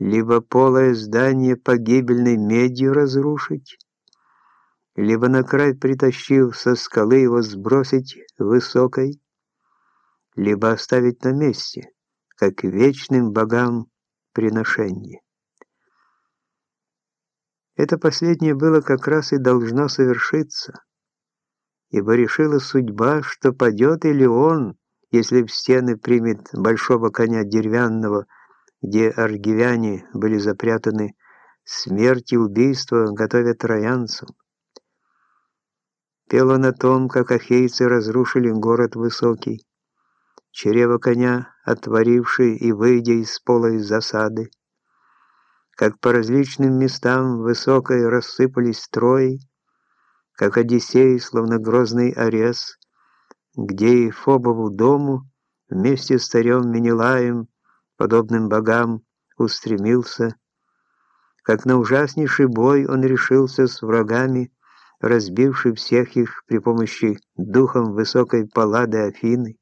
либо полое здание погибельной медью разрушить, либо на край притащив со скалы его сбросить высокой, либо оставить на месте, как вечным богам приношение. Это последнее было как раз и должно совершиться, ибо решила судьба, что падет или он, если в стены примет большого коня деревянного, где аргивяне были запрятаны, смерть и убийство готовят троянцам. Пел о том, как ахейцы разрушили город высокий, чрево коня, отворивший и выйдя из пола из засады, как по различным местам высокой рассыпались строи, как Одиссей, словно грозный Арес, где и Фобову дому вместе с царем Менелаем, подобным богам, устремился, как на ужаснейший бой он решился с врагами, разбивший всех их при помощи духом высокой паллады Афины.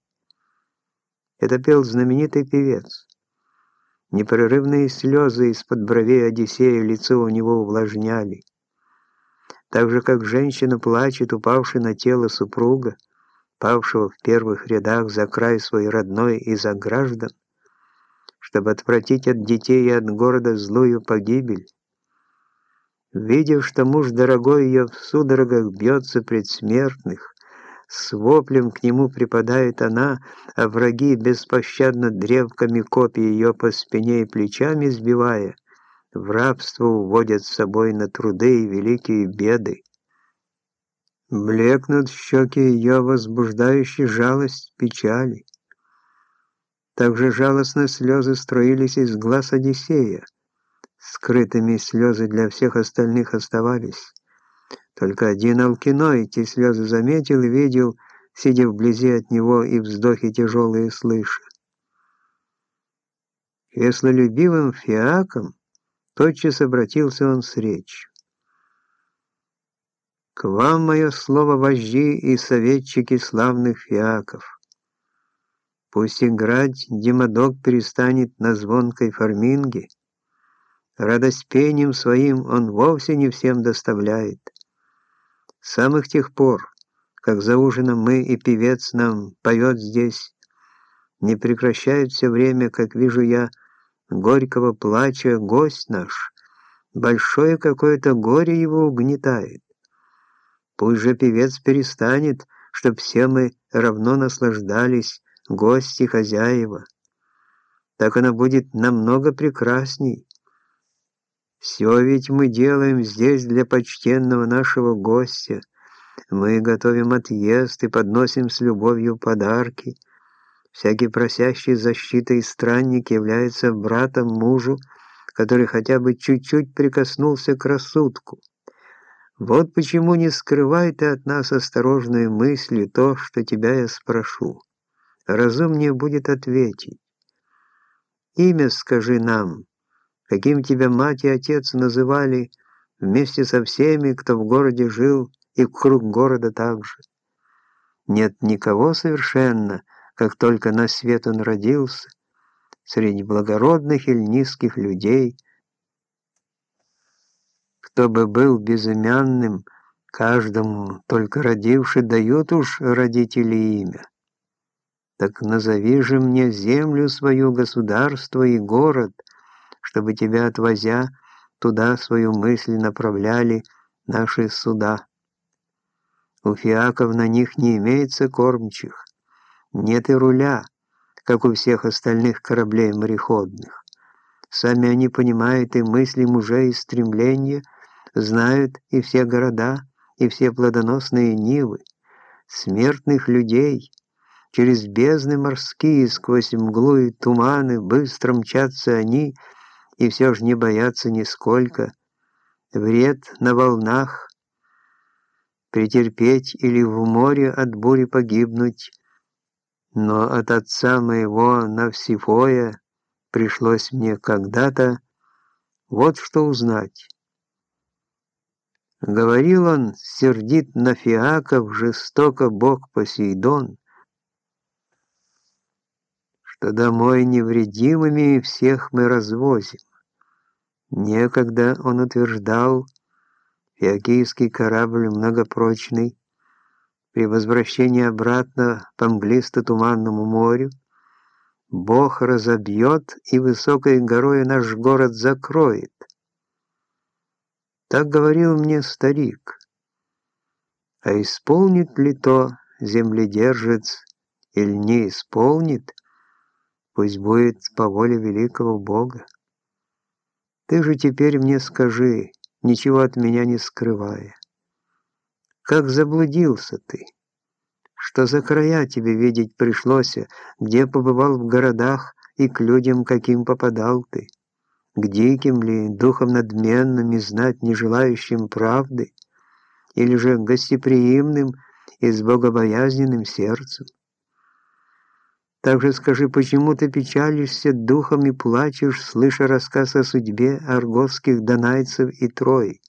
Это пел знаменитый певец. Непрерывные слезы из-под бровей Одиссея лицо у него увлажняли. Так же, как женщина плачет, упавшая на тело супруга, павшего в первых рядах за край свой родной и за граждан, чтобы отвратить от детей и от города злую погибель, Видев, что муж дорогой ее в судорогах бьется предсмертных, с воплем к нему припадает она, а враги беспощадно древками копий ее по спине и плечами сбивая, в рабство уводят с собой на труды и великие беды. Блекнут щеки ее, возбуждающие жалость, печали. Также жалостно слезы строились из глаз Одиссея, Скрытыми слезы для всех остальных оставались. Только один Алкино эти слезы заметил и видел, сидя вблизи от него и вздохи тяжелые слыша. Если любимым фиаком, тотчас обратился он с речью. «К вам мое слово вожди и советчики славных фиаков. Пусть играть Димодок перестанет на звонкой фарминге, Радость пением своим он вовсе не всем доставляет. С самых тех пор, как за ужином мы и певец нам поет здесь, не прекращает все время, как вижу я, горького плача гость наш. Большое какое-то горе его угнетает. Пусть же певец перестанет, чтоб все мы равно наслаждались, гости хозяева. Так она будет намного прекрасней. Все ведь мы делаем здесь для почтенного нашего гостя. Мы готовим отъезд и подносим с любовью подарки. Всякий просящий защиты и странник является братом мужу, который хотя бы чуть-чуть прикоснулся к рассудку. Вот почему не скрывай ты от нас осторожные мысли то, что тебя я спрошу. Разумнее будет ответить. Имя скажи нам, каким тебя мать и отец называли, вместе со всеми, кто в городе жил и круг города также. Нет никого совершенно, как только на свет он родился, среди благородных или низких людей, кто бы был безымянным, каждому, только родивший, дают уж родители имя. Так назови же мне землю свою, государство и город — чтобы тебя, отвозя, туда свою мысль направляли наши суда. У фиаков на них не имеется кормчих, нет и руля, как у всех остальных кораблей мореходных. Сами они понимают и мысли мужей, и стремления, знают и все города, и все плодоносные нивы, смертных людей. Через бездны морские, сквозь мглу и туманы, быстро мчатся они, и все же не бояться нисколько. Вред на волнах, претерпеть или в море от бури погибнуть. Но от отца моего Навсифоя пришлось мне когда-то вот что узнать. Говорил он, сердит на фиаков, жестоко бог Посейдон, что домой невредимыми всех мы развозим Некогда он утверждал, фиокийский корабль многопрочный, при возвращении обратно по мглисто-туманному морю, Бог разобьет и высокой горой наш город закроет. Так говорил мне старик. А исполнит ли то земледержец или не исполнит, пусть будет по воле великого Бога. Ты же теперь мне скажи, ничего от меня не скрывая. Как заблудился ты? Что за края тебе видеть пришлось, где побывал в городах и к людям каким попадал ты? К диким ли, духом надменным и знать не желающим правды, или же гостеприимным и с богобоязненным сердцем? Также скажи, почему ты печалишься духом и плачешь, слыша рассказ о судьбе аргосских донайцев и Трои?